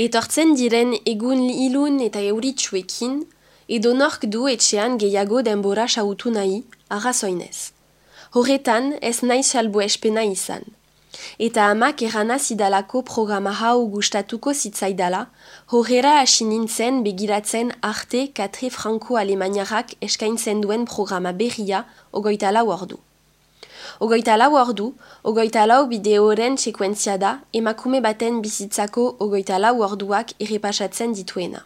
Etortzen diren egun ilun eta euritsuekin, edo nork du etxean gehiago denbora sautu nahi, arrazoinez. Horretan ez nahi salbo espena izan. Eta amak erana zidalako programa hau gustatuko zitzaidala, horrera hasi nintzen begiratzen arte katre franco-alemaniarak eskaintzen duen programa berria ogoita lau ordu. Ogoita lau ordu, ogoita lau bideoren sekuentzia da, emakume baten bizitzako ogoita lau orduak errepasatzen dituena.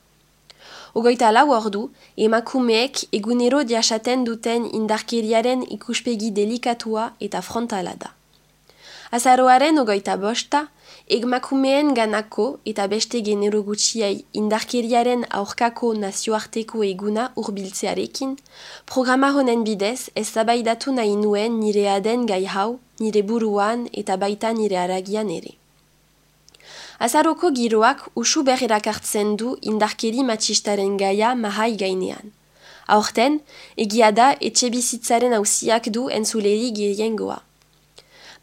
Ogoita lau ordu, emakumeek egunero diasaten duten indarkeriaren ikuspegi delikatua eta frontala da. Azaroaren ogoita bosta, Egmakumeen ganako eta beste genero gutxiai indarkeriaren aurkako nazioarteko eguna urbiltzearekin, programa honen bidez ez zabaidatu nahi nuen nire aden gai hau, nire buruan eta baita nire aragian ere. Azaroko giroak usu berrerak hartzen du indarkeri matxistaren gaia mahai gainean. Aurten, egia da etxe bizitzaren hausiak du entzuleri gehiengoa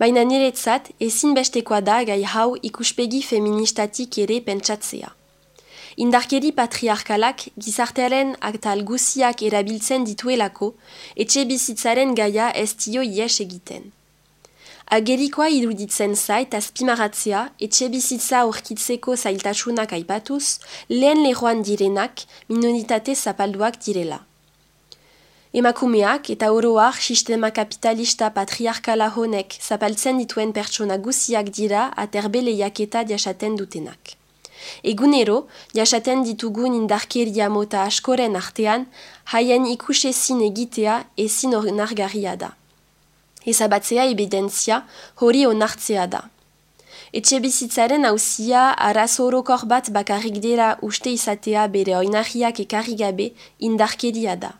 baina niretzat ezinbestekoa da gai hau ikuspegi feministatik ere pentsatzea. Indarkeri patriarkalak gizartearen aktal guziak erabiltzen dituelako, etxe bizitzaren gaia ez dio ies egiten. Agerikoa iruditzen zait azpimaratzea etxe bizitza aurkitzeko zailtasunak aipatuz, lehen lehoan direnak minoritate zapalduak direla. Emakumeak eta oroak sistema kapitalista patriarkala honek zapaltzen dituen pertsona guziak dira aterbele jaketa diasaten dutenak. Egunero, diasaten ditugun indarkeria mota askoren artean, haien ikusezin egitea ezin onargarria da. Ezabatzea evidentzia hori onartzea da. Etxe bizitzaren hauzia arazorokor bat bakarrik dira uste izatea bere oinarriak ekarri gabe indarkeria da.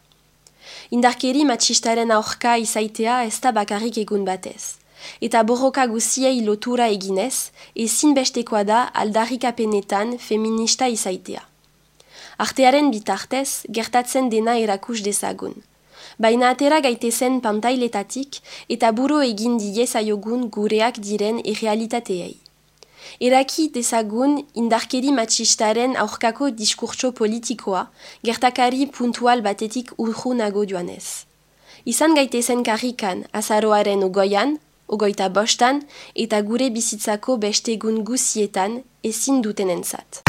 Indarkeri matxistaren aurka izaitea ez da bakarrik egun batez. Eta borroka guziei lotura eginez, ezin bestekoa da aldarrikapenetan feminista izaitea. Artearen bitartez, gertatzen dena erakus dezagun. Baina atera gaitezen pantailetatik eta buru egin diezaiogun gureak diren errealitateei. Eraki dezagun indarkeri matxistaren aurkako diskurtso politikoa, gertakari puntual batetik urhunago joanez. Izan gaitezen karrikan azaroaren ugoian, ugoita bostan, eta gure bizitzako beste gun guzietan ezin duten entzat.